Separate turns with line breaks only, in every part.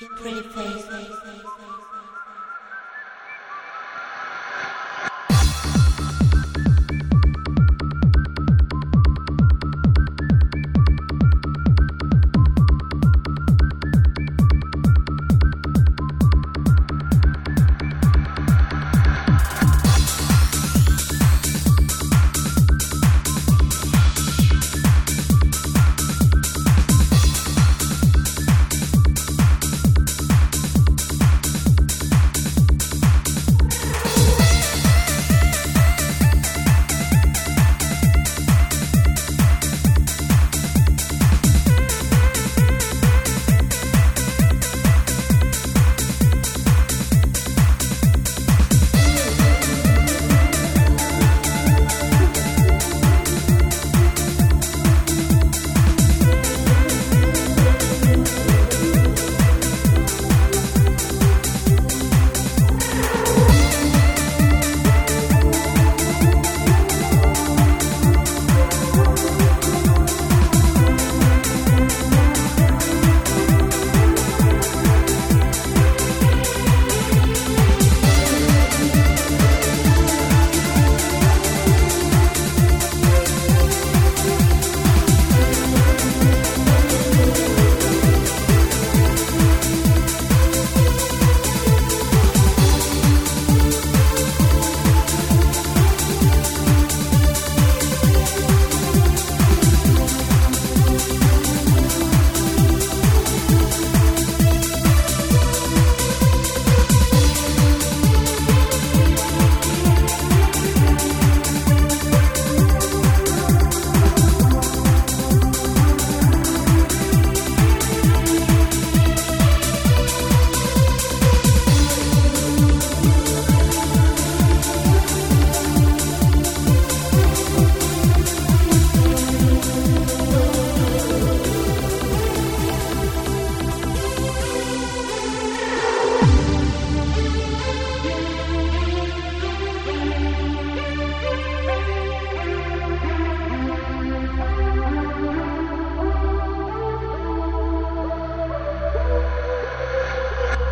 Your pretty face.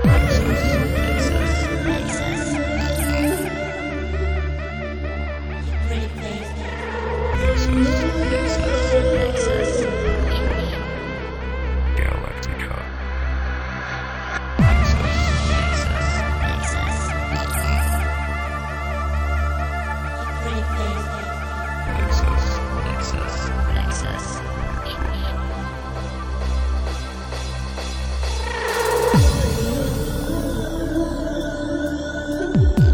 爱。
Ooh.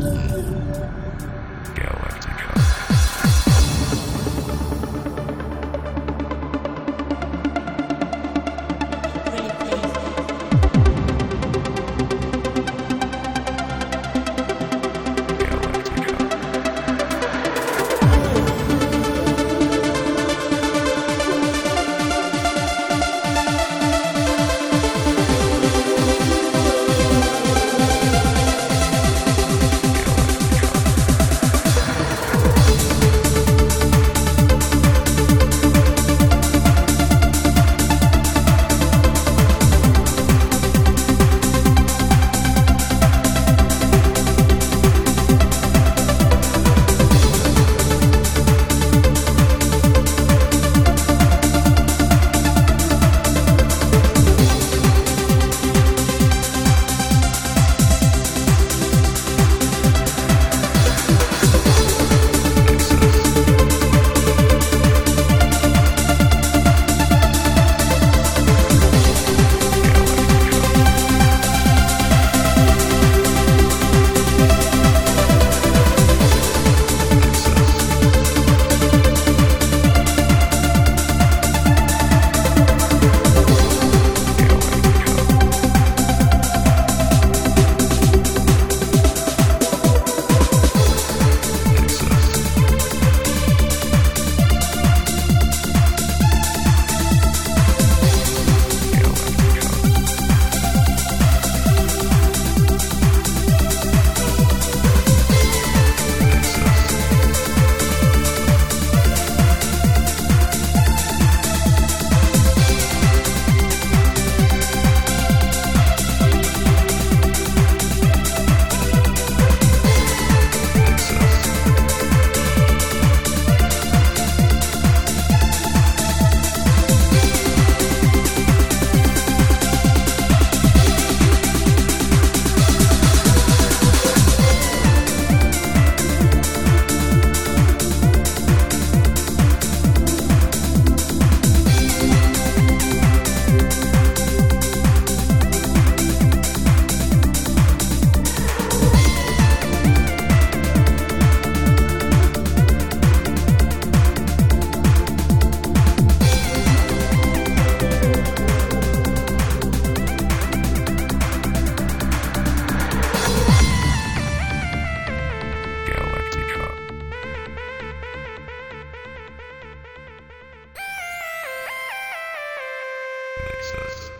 Texas.